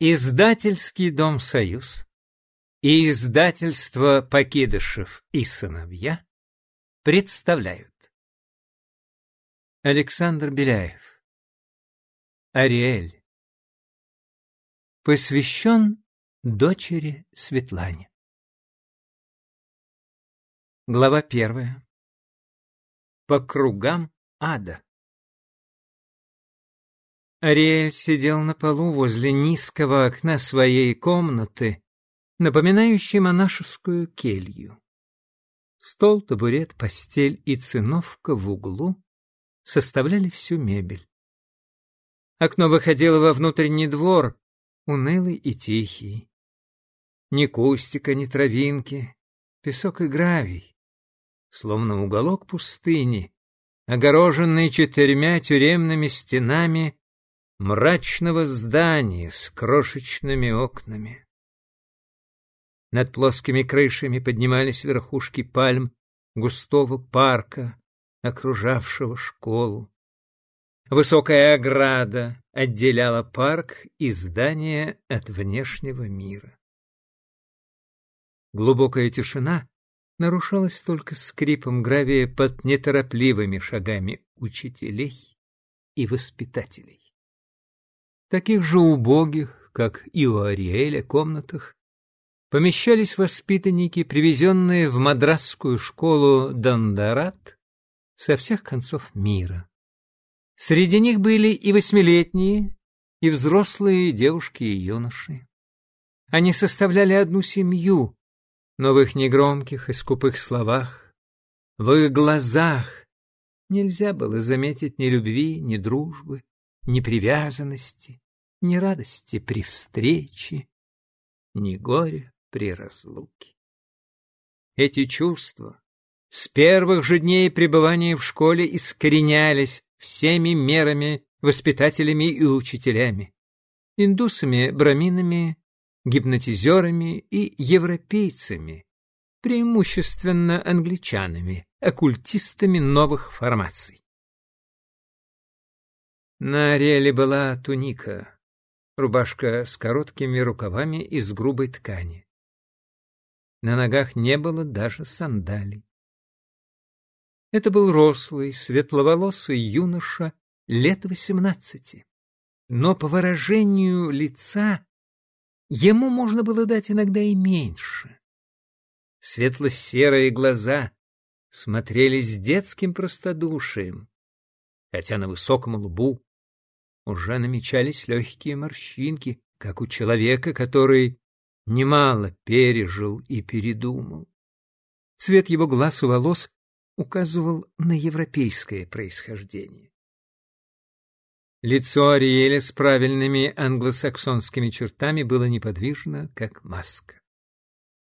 Издательский дом «Союз» и издательство «Покидышев и сыновья» представляют. Александр Беляев. Ариэль. Посвящен дочери Светлане. Глава первая. По кругам ада Ариэль сидел на полу возле низкого окна своей комнаты, напоминающей монашескую келью. Стол, табурет, постель и циновка в углу составляли всю мебель. Окно выходило во внутренний двор, унылый и тихий. Ни кустика, ни травинки, песок и гравий, словно уголок пустыни, огороженный четырьмя тюремными стенами мрачного здания с крошечными окнами. Над плоскими крышами поднимались верхушки пальм густого парка, окружавшего школу. Высокая ограда отделяла парк и здание от внешнего мира. Глубокая тишина нарушалась только скрипом гравия под неторопливыми шагами учителей и воспитателей таких же убогих, как и у Ариэля, комнатах, помещались воспитанники, привезенные в мадрасскую школу Дандарат со всех концов мира. Среди них были и восьмилетние, и взрослые девушки и юноши. Они составляли одну семью, но в их негромких и скупых словах, в их глазах нельзя было заметить ни любви, ни дружбы, ни привязанности, ни радости при встрече, ни горя при разлуке. Эти чувства с первых же дней пребывания в школе искоренялись всеми мерами, воспитателями и учителями, индусами, браминами, гипнотизерами и европейцами, преимущественно англичанами, оккультистами новых формаций. На Ариэле была туника, рубашка с короткими рукавами из грубой ткани. На ногах не было даже сандалий. Это был рослый, светловолосый юноша лет восемнадцати. Но по выражению лица ему можно было дать иногда и меньше. Светло-серые глаза смотрели с детским простодушием, хотя на высоком лбу уже намечались легкие морщинки, как у человека, который немало пережил и передумал. Цвет его глаз и волос указывал на европейское происхождение. Лицо Ариэля с правильными англосаксонскими чертами было неподвижно, как маска.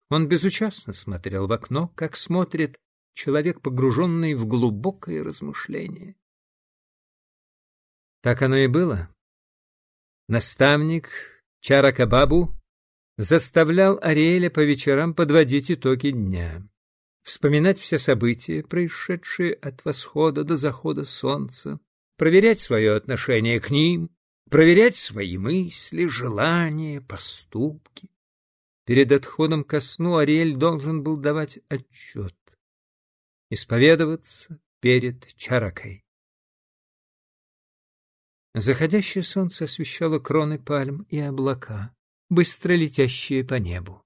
Он безучастно смотрел в окно, как смотрит человек, погруженный в глубокое размышление. Так оно и было. Наставник Чаракабабу заставлял Ариэля по вечерам подводить итоги дня, вспоминать все события, происшедшие от восхода до захода солнца, проверять свое отношение к ним, проверять свои мысли, желания, поступки. Перед отходом ко сну Ариэль должен был давать отчет, исповедоваться перед Чаракой. Заходящее солнце освещало кроны пальм и облака, быстро летящие по небу.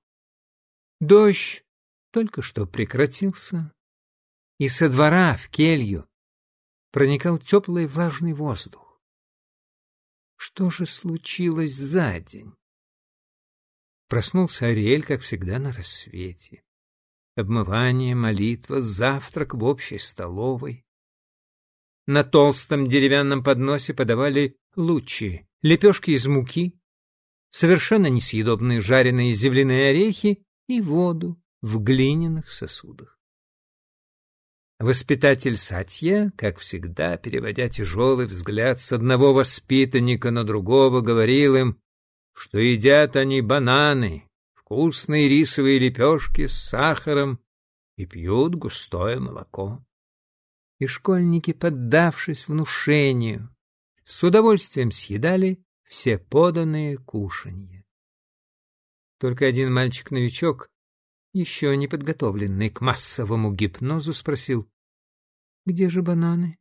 Дождь только что прекратился, и со двора в келью проникал теплый влажный воздух. Что же случилось за день? Проснулся Ариэль, как всегда, на рассвете. Обмывание, молитва, завтрак в общей столовой. На толстом деревянном подносе подавали лучи, лепешки из муки, совершенно несъедобные жареные земляные орехи и воду в глиняных сосудах. Воспитатель Сатья, как всегда, переводя тяжелый взгляд с одного воспитанника на другого, говорил им, что едят они бананы, вкусные рисовые лепешки с сахаром и пьют густое молоко и школьники, поддавшись внушению, с удовольствием съедали все поданные кушанья. Только один мальчик-новичок, еще не подготовленный к массовому гипнозу, спросил, «Где же бананы?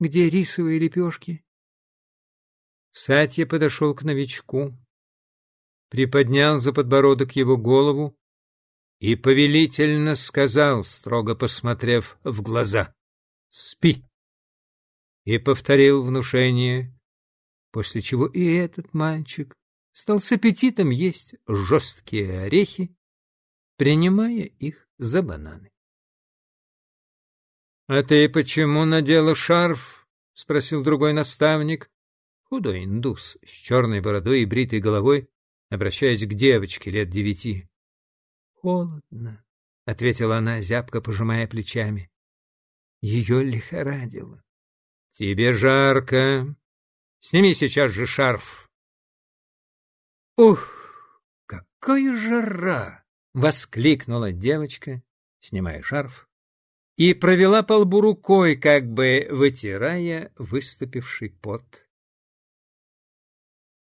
Где рисовые лепешки?» Сатья подошел к новичку, приподнял за подбородок его голову и повелительно сказал, строго посмотрев в глаза, «Спи!» и повторил внушение, после чего и этот мальчик стал с аппетитом есть жесткие орехи, принимая их за бананы. — А ты почему надела шарф? — спросил другой наставник, худой индус с черной бородой и бритой головой, обращаясь к девочке лет девяти. — Холодно, — ответила она, зябко пожимая плечами. Ее лихорадило. — Тебе жарко. Сними сейчас же шарф. — Ух, какая жара! — воскликнула девочка, снимая шарф, и провела по лбу рукой, как бы вытирая выступивший пот.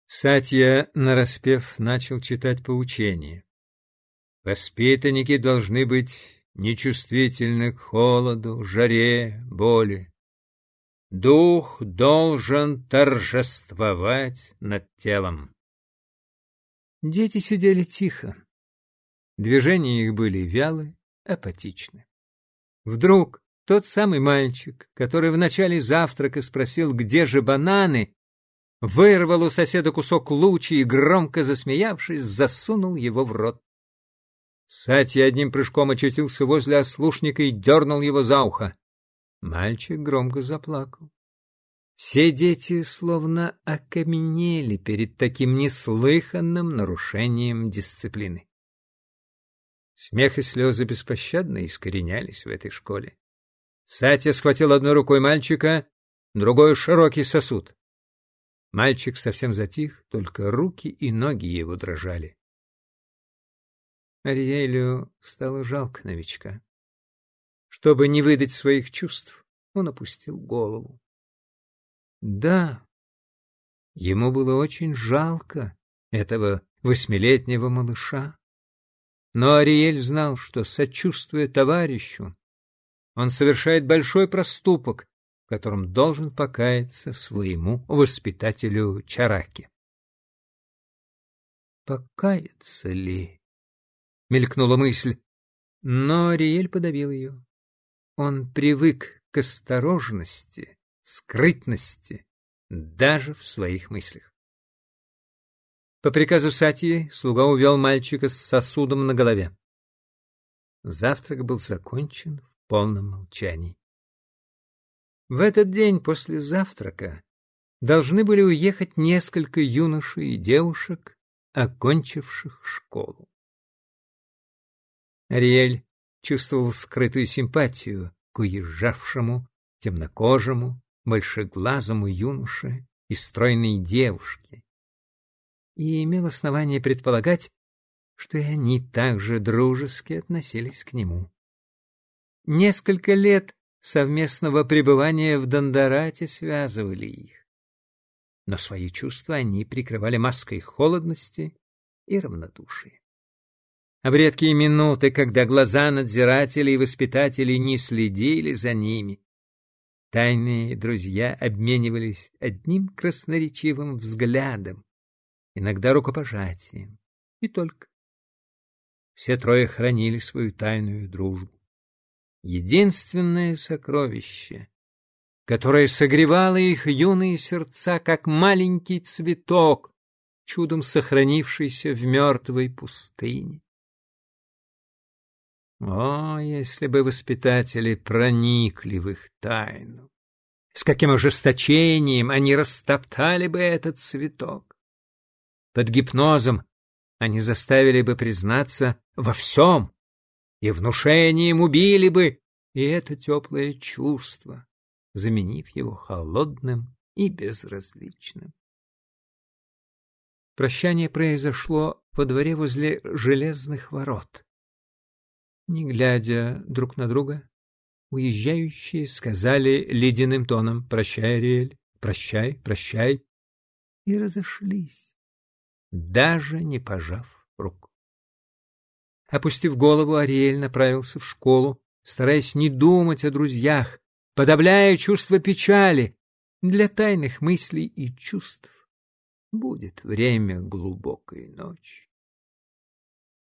Сатья, нараспев, начал читать поучение. Воспитанники должны быть нечувствительны к холоду, жаре, боли. Дух должен торжествовать над телом. Дети сидели тихо. Движения их были вялы, апатичны. Вдруг тот самый мальчик, который в начале завтрака спросил, где же бананы, вырвал у соседа кусок лучи и, громко засмеявшись, засунул его в рот. Сатья одним прыжком очутился возле ослушника и дернул его за ухо. Мальчик громко заплакал. Все дети словно окаменели перед таким неслыханным нарушением дисциплины. Смех и слезы беспощадно искоренялись в этой школе. Сатя схватил одной рукой мальчика, другой — широкий сосуд. Мальчик совсем затих, только руки и ноги его дрожали. Ариэлю стало жалко новичка. Чтобы не выдать своих чувств, он опустил голову. Да, ему было очень жалко этого восьмилетнего малыша. Но Ариэль знал, что, сочувствуя товарищу, он совершает большой проступок, в котором должен покаяться своему воспитателю Чараки. «Покаяться ли?» — мелькнула мысль, но Ариэль подавил ее. Он привык к осторожности, скрытности, даже в своих мыслях. По приказу Сатии слуга увел мальчика с сосудом на голове. Завтрак был закончен в полном молчании. В этот день после завтрака должны были уехать несколько юношей и девушек, окончивших школу. Ариэль чувствовал скрытую симпатию к уезжавшему, темнокожему, большеглазому юноше и стройной девушке, и имел основание предполагать, что и они также дружески относились к нему. Несколько лет совместного пребывания в Дондорате связывали их. Но свои чувства они прикрывали маской холодности и равнодушия. А в редкие минуты, когда глаза надзирателей и воспитателей не следили за ними, тайные друзья обменивались одним красноречивым взглядом, иногда рукопожатием, и только. Все трое хранили свою тайную дружбу. Единственное сокровище, которое согревало их юные сердца, как маленький цветок, чудом сохранившийся в мертвой пустыне. О, если бы воспитатели проникли в их тайну! С каким ожесточением они растоптали бы этот цветок! Под гипнозом они заставили бы признаться во всем, и внушением убили бы и это теплое чувство, заменив его холодным и безразличным. Прощание произошло во дворе возле железных ворот. Не глядя друг на друга, уезжающие сказали ледяным тоном «Прощай, Ариэль, прощай, прощай». и разошлись, даже не пожав рук. Опустив голову, Ариэль направился в школу, стараясь не думать о друзьях, подавляя чувство печали. Для тайных мыслей и чувств будет время глубокой ночи.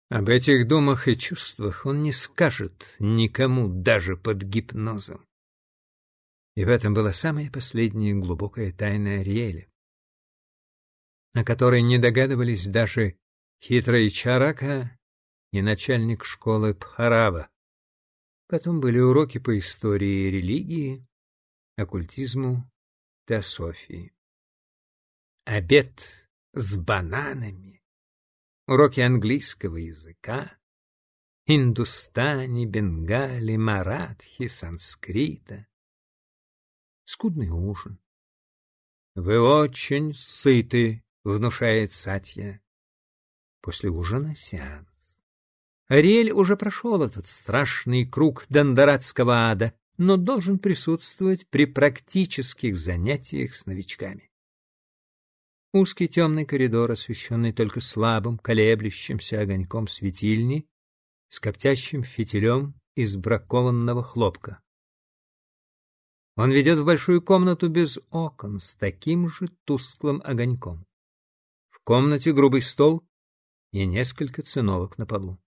Об этих думах и чувствах он не скажет никому даже под гипнозом. И в этом была самая последняя глубокая тайна Ариэля, о которой не догадывались даже хитрый Чарака и начальник школы Пхарава. Потом были уроки по истории религии, оккультизму, теософии. Обед с бананами, уроки английского языка, Индустани, Бенгали, Маратхи, Санскрита, скудный ужин. «Вы очень сыты», — внушает Сатья. После ужина сеанс. Ариэль уже прошел этот страшный круг Дондорадского ада, но должен присутствовать при практических занятиях с новичками. Узкий темный коридор, освещенный только слабым, колеблющимся огоньком светильни, с коптящим фитилем из бракованного хлопка. Он ведет в большую комнату без окон, с таким же тусклым огоньком. В комнате грубый стол и несколько циновок на полу.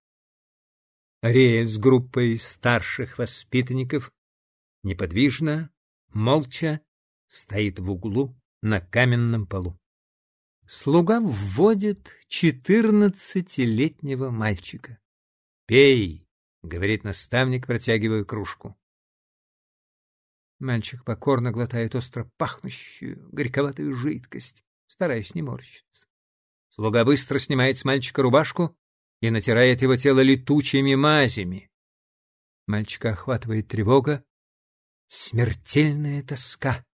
Ариэль с группой старших воспитанников неподвижно, молча стоит в углу на каменном полу. Слуга вводит четырнадцатилетнего мальчика. «Пей!» — говорит наставник, протягивая кружку. Мальчик покорно глотает остро пахнущую, горьковатую жидкость, стараясь не морщиться. Слуга быстро снимает с мальчика рубашку и натирает его тело летучими мазями. Мальчика охватывает тревога, смертельная тоска.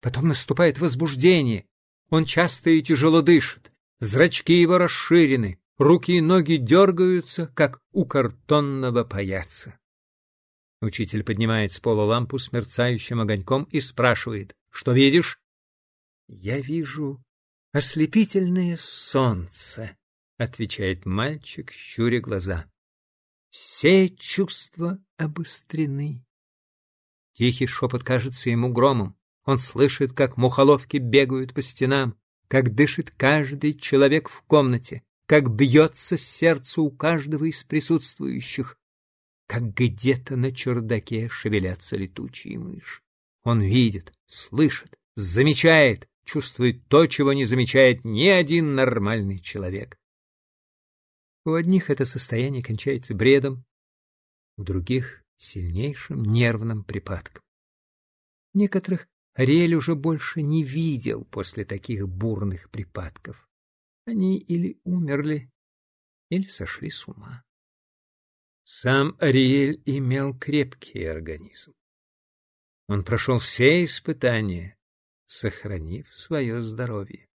Потом наступает возбуждение. Он часто и тяжело дышит, зрачки его расширены, руки и ноги дергаются, как у картонного паяца. Учитель поднимает с пола лампу с мерцающим огоньком и спрашивает, что видишь? Я вижу ослепительное солнце, отвечает мальчик, щуря глаза. Все чувства обострены. Тихий шепот кажется ему громом. Он слышит, как мухоловки бегают по стенам, как дышит каждый человек в комнате, как бьется сердце у каждого из присутствующих, как где-то на чердаке шевелятся летучие мыши. Он видит, слышит, замечает, чувствует то, чего не замечает ни один нормальный человек. У одних это состояние кончается бредом, у других — сильнейшим нервным припадком. Некоторых Ариэль уже больше не видел после таких бурных припадков. Они или умерли, или сошли с ума. Сам Ариэль имел крепкий организм. Он прошел все испытания, сохранив свое здоровье.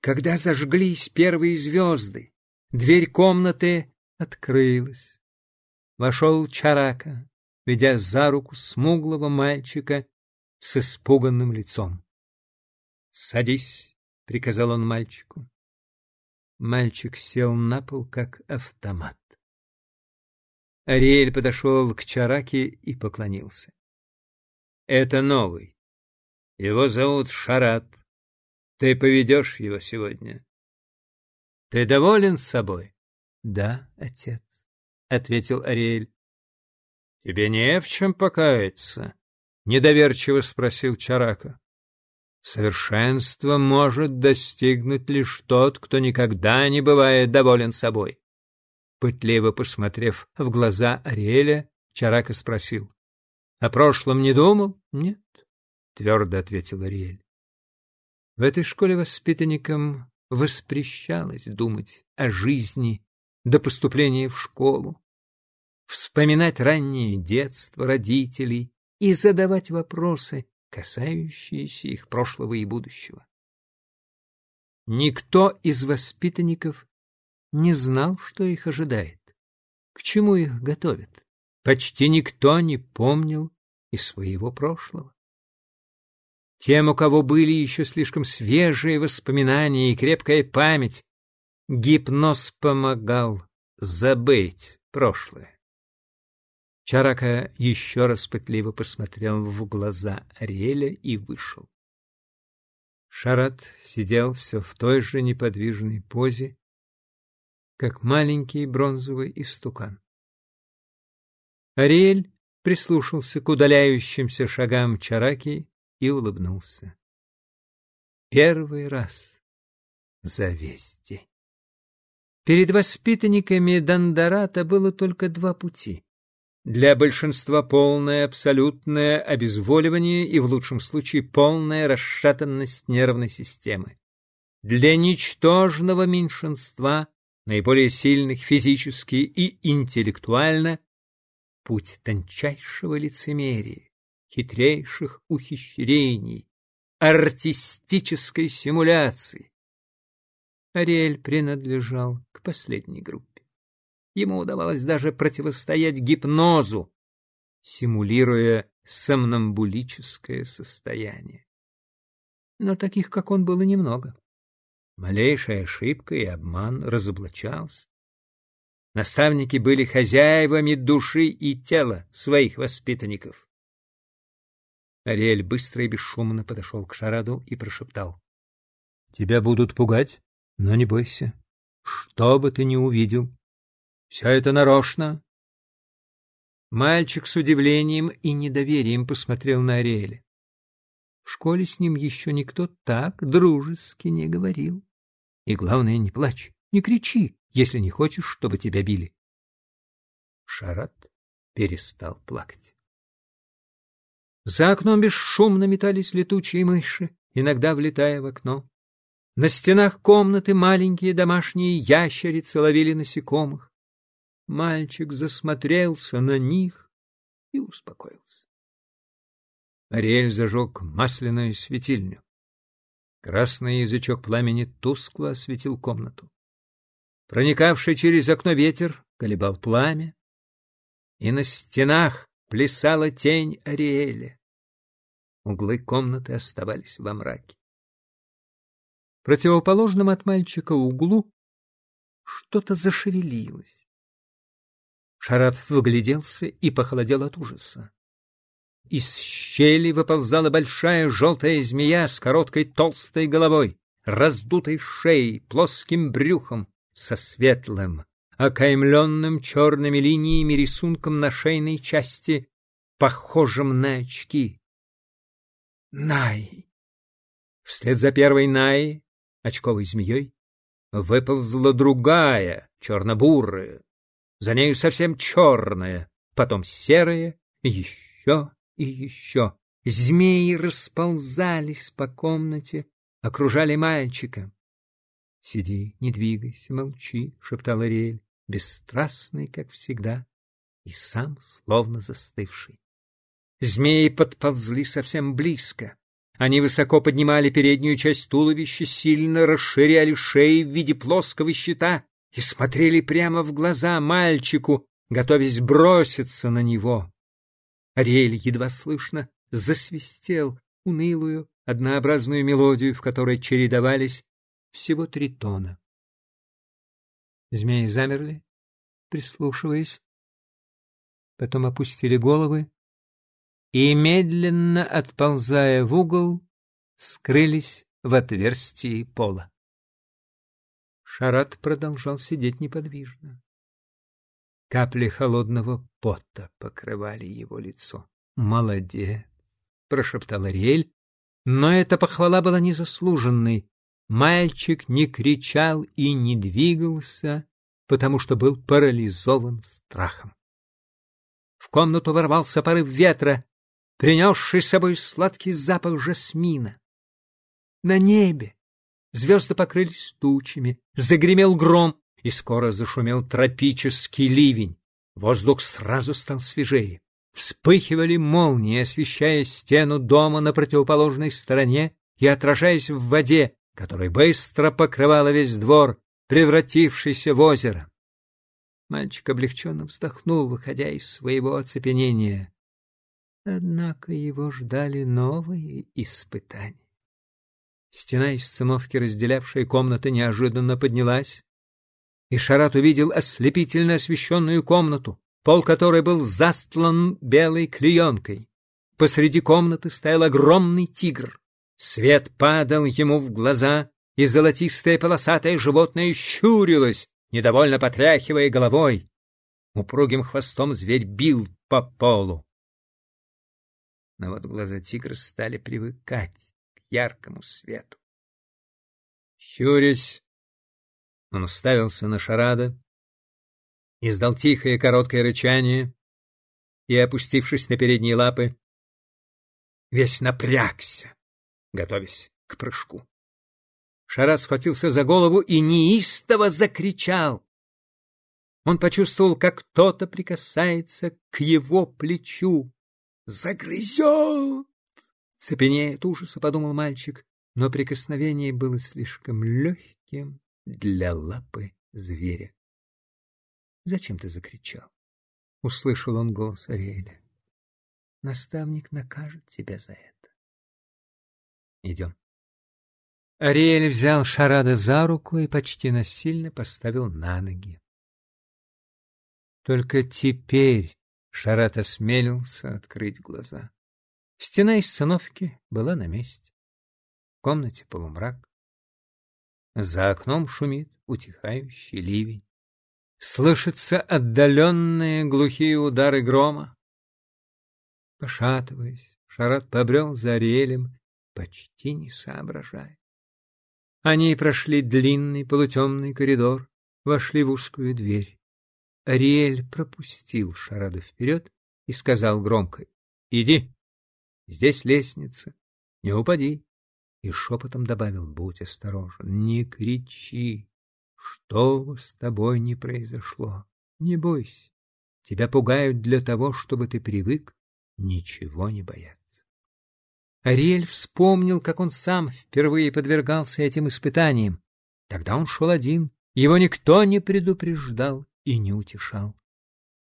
Когда зажглись первые звезды, дверь комнаты открылась. Вошел Чарака, ведя за руку смуглого мальчика с испуганным лицом. — Садись, — приказал он мальчику. Мальчик сел на пол, как автомат. Ариэль подошел к Чараке и поклонился. «Это новый. Его зовут Шарат. Ты поведешь его сегодня. Ты доволен собой?» «Да, отец», — ответил Ариэль. «Тебе не в чем покаяться?» — недоверчиво спросил Чарака. «Совершенство может достигнуть лишь тот, кто никогда не бывает доволен собой. Пытливо посмотрев в глаза Ариэля, Чарака спросил. — О прошлом не думал? — Нет, — твердо ответил Ариэль. В этой школе воспитанникам воспрещалось думать о жизни до поступления в школу, вспоминать раннее детство родителей и задавать вопросы, касающиеся их прошлого и будущего. Никто из воспитанников не знал, что их ожидает, к чему их готовят. Почти никто не помнил и своего прошлого. Тем, у кого были еще слишком свежие воспоминания и крепкая память, гипноз помогал забыть прошлое. Чарака еще раз пытливо посмотрел в глаза Ариэля и вышел. Шарат сидел все в той же неподвижной позе, как маленький бронзовый истукан. Ариэль прислушался к удаляющимся шагам Чараки и улыбнулся. Первый раз за весь день. Перед воспитанниками Дандарата было только два пути. Для большинства полное абсолютное обезволивание и, в лучшем случае, полная расшатанность нервной системы. Для ничтожного меньшинства, наиболее сильных физически и интеллектуально, путь тончайшего лицемерия, хитрейших ухищрений, артистической симуляции. Ариэль принадлежал к последней группе. Ему удавалось даже противостоять гипнозу, симулируя сомнамбулическое состояние. Но таких, как он, было немного. Малейшая ошибка и обман разоблачался. Наставники были хозяевами души и тела своих воспитанников. Ариэль быстро и бесшумно подошел к Шараду и прошептал. — Тебя будут пугать, но не бойся. Что бы ты ни увидел, все это нарочно. Мальчик с удивлением и недоверием посмотрел на Ариэля. В школе с ним еще никто так дружески не говорил. И главное, не плачь, не кричи, если не хочешь, чтобы тебя били. Шарат перестал плакать. За окном бесшумно метались летучие мыши, иногда влетая в окно. На стенах комнаты маленькие домашние ящерицы ловили насекомых. Мальчик засмотрелся на них и успокоился. Ариэль зажег масляную светильню. Красный язычок пламени тускло осветил комнату. Проникавший через окно ветер колебал пламя, и на стенах плясала тень Ариэля. Углы комнаты оставались во мраке. В противоположном от мальчика углу что-то зашевелилось. Шарат выгляделся и похолодел от ужаса. Из щели выползала большая желтая змея с короткой толстой головой, раздутой шеей, плоским брюхом, со светлым, окаймленным черными линиями рисунком на шейной части, похожим на очки. Най. Вслед за первой Най, очковой змеей, выползла другая, черно-бурая, за нею совсем черная, потом серая, еще и еще. Змеи расползались по комнате, окружали мальчика. — Сиди, не двигайся, молчи, — шептал Ариэль, бесстрастный, как всегда, и сам словно застывший. Змеи подползли совсем близко. Они высоко поднимали переднюю часть туловища, сильно расширяли шеи в виде плоского щита и смотрели прямо в глаза мальчику, готовясь броситься на него. Ариэль едва слышно засвистел унылую, однообразную мелодию, в которой чередовались всего три тона. Змеи замерли, прислушиваясь, потом опустили головы и, медленно отползая в угол, скрылись в отверстии пола. Шарат продолжал сидеть неподвижно. Капли холодного пота покрывали его лицо. «Молодец!» — прошептал Ариэль, но эта похвала была незаслуженной. Мальчик не кричал и не двигался, потому что был парализован страхом. В комнату ворвался порыв ветра, принесший с собой сладкий запах жасмина. На небе звезды покрылись тучами, загремел гром, и скоро зашумел тропический ливень. Воздух сразу стал свежее. Вспыхивали молнии, освещая стену дома на противоположной стороне и отражаясь в воде, которая быстро покрывала весь двор, превратившийся в озеро. Мальчик облегченно вздохнул, выходя из своего оцепенения. Однако его ждали новые испытания. Стена из циновки, разделявшая комнаты, неожиданно поднялась, и Шарат увидел ослепительно освещенную комнату, пол которой был застлан белой клеенкой. Посреди комнаты стоял огромный тигр. Свет падал ему в глаза, и золотистое полосатое животное щурилось, недовольно потряхивая головой. Упругим хвостом зверь бил по полу. Но вот глаза тигра стали привыкать яркому свету. Щурясь, он уставился на Шарада, издал тихое короткое рычание и, опустившись на передние лапы, весь напрягся, готовясь к прыжку. Шарад схватился за голову и неистово закричал. Он почувствовал, как кто-то прикасается к его плечу. «Загрызет!» Цепенея от ужаса, подумал мальчик, но прикосновение было слишком легким для лапы зверя. «Зачем ты закричал?» — услышал он голос Ариэля. «Наставник накажет тебя за это». «Идем». Ариэль взял Шарада за руку и почти насильно поставил на ноги. Только теперь Шарат осмелился открыть глаза. Стена из циновки была на месте. В комнате полумрак. За окном шумит утихающий ливень. Слышатся отдаленные глухие удары грома. Пошатываясь, Шарат побрел за Ариэлем, почти не соображая. Они прошли длинный полутемный коридор, вошли в узкую дверь. Ариэль пропустил Шарада вперед и сказал громко «Иди, здесь лестница, не упади» и шепотом добавил, будь осторожен, не кричи, что с тобой ни произошло, не бойся, тебя пугают для того, чтобы ты привык ничего не бояться. Ариэль вспомнил, как он сам впервые подвергался этим испытаниям. Тогда он шел один, его никто не предупреждал и не утешал.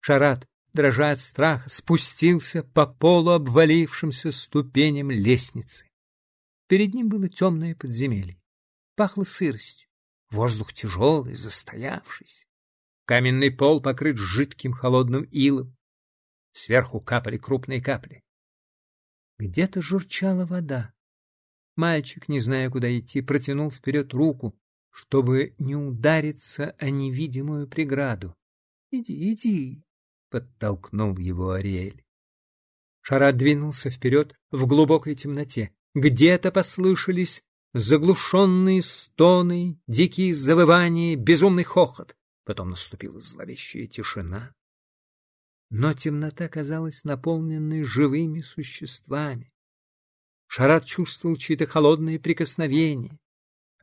Шарат, дрожа от страха, спустился по полу обвалившимся ступеням лестницы. Перед ним было темное подземелье. Пахло сыростью. Воздух тяжелый, застоявшийся. Каменный пол покрыт жидким холодным илом. Сверху капали крупные капли. Где-то журчала вода. Мальчик, не зная, куда идти, протянул вперед руку, чтобы не удариться о невидимую преграду. — Иди, иди, — подтолкнул его Ариэль. Шарат двинулся вперед в глубокой темноте. Где-то послышались заглушенные стоны, дикие завывания, безумный хохот. Потом наступила зловещая тишина. Но темнота казалась наполненной живыми существами. Шарат чувствовал чьи-то холодные прикосновения.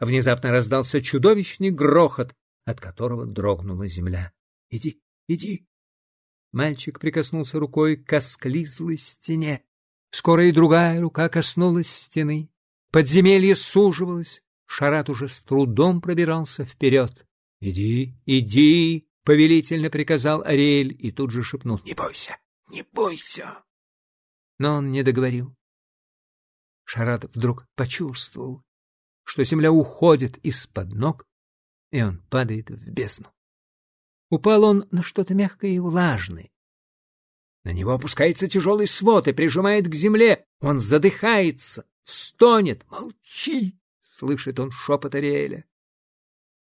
Внезапно раздался чудовищный грохот, от которого дрогнула земля. — Иди, иди! Мальчик прикоснулся рукой к осклизлой стене. Скоро и другая рука коснулась стены. Подземелье суживалось. Шарат уже с трудом пробирался вперед. — Иди, иди! — повелительно приказал Ариэль и тут же шепнул. — Не бойся, не бойся! Но он не договорил. Шарат вдруг почувствовал, что земля уходит из-под ног, и он падает в бездну. Упал он на что-то мягкое и влажное, на него опускается тяжелый свод и прижимает к земле. Он задыхается, стонет. «Молчи!» — слышит он шепот Ариэля.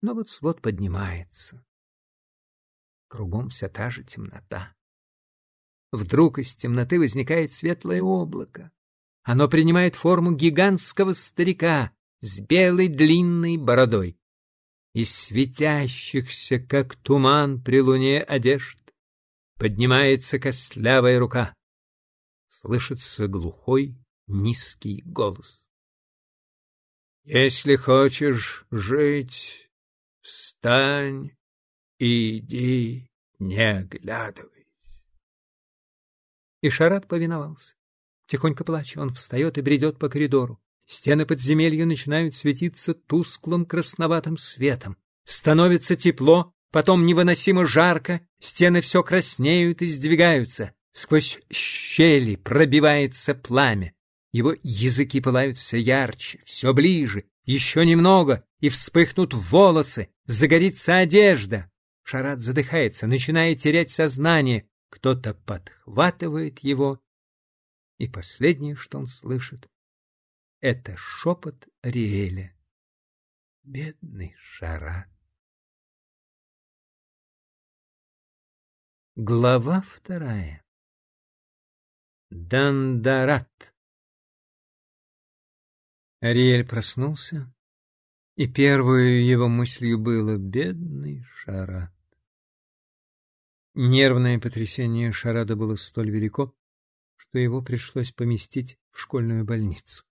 Но вот свод поднимается. Кругом вся та же темнота. Вдруг из темноты возникает светлое облако. Оно принимает форму гигантского старика с белой длинной бородой. Из светящихся, как туман при луне одежд, Поднимается костлявая рука. Слышится глухой, низкий голос. Если хочешь жить, встань и иди, не оглядываясь. И Шарат повиновался. Тихонько плача, он встает и бредет по коридору. Стены подземелья начинают светиться тусклым красноватым светом. Становится тепло, Потом невыносимо жарко, стены все краснеют и сдвигаются. Сквозь щели пробивается пламя. Его языки пылают все ярче, все ближе, еще немного, и вспыхнут волосы, загорится одежда. Шарат задыхается, начинает терять сознание. Кто-то подхватывает его, и последнее, что он слышит, — это шепот Риэля. Бедный Шарат. Глава вторая. Дандарат. Ариэль проснулся, и первой его мыслью было «бедный Шарат». Нервное потрясение Шарада было столь велико, что его пришлось поместить в школьную больницу.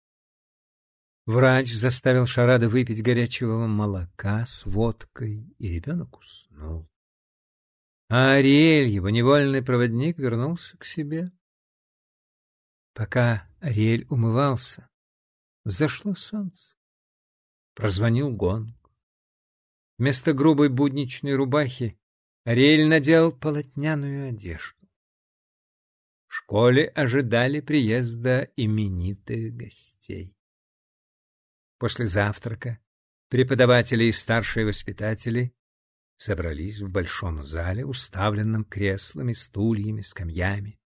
Врач заставил Шарада выпить горячего молока с водкой, и ребенок уснул. А Ариэль, его невольный проводник, вернулся к себе. Пока Ариэль умывался, взошло солнце. Прозвонил гонг. Вместо грубой будничной рубахи Ариэль надел полотняную одежду. В школе ожидали приезда именитых гостей. После завтрака преподаватели и старшие воспитатели собрались в большом зале, уставленном креслами, стульями, скамьями.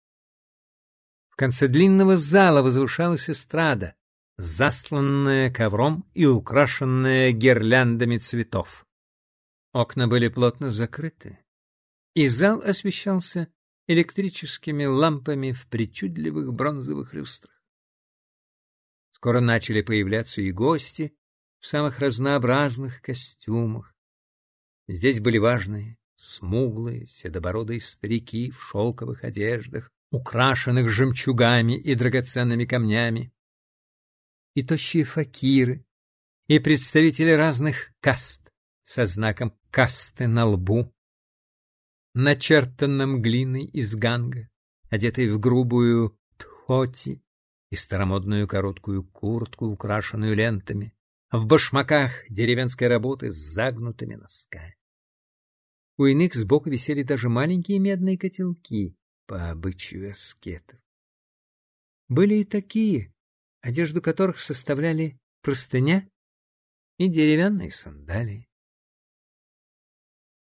В конце длинного зала возвышалась эстрада, засланная ковром и украшенная гирляндами цветов. Окна были плотно закрыты, и зал освещался электрическими лампами в причудливых бронзовых люстрах. Скоро начали появляться и гости в самых разнообразных костюмах, Здесь были важные, смуглые, седобородые старики в шелковых одеждах, украшенных жемчугами и драгоценными камнями, и тощие факиры, и представители разных каст со знаком касты на лбу, начертанном глиной из ганга, одетые в грубую тхоти и старомодную короткую куртку, украшенную лентами, в башмаках деревенской работы с загнутыми носками. У иных сбоку висели даже маленькие медные котелки по обычаю аскетов. Были и такие, одежду которых составляли простыня и деревянные сандалии.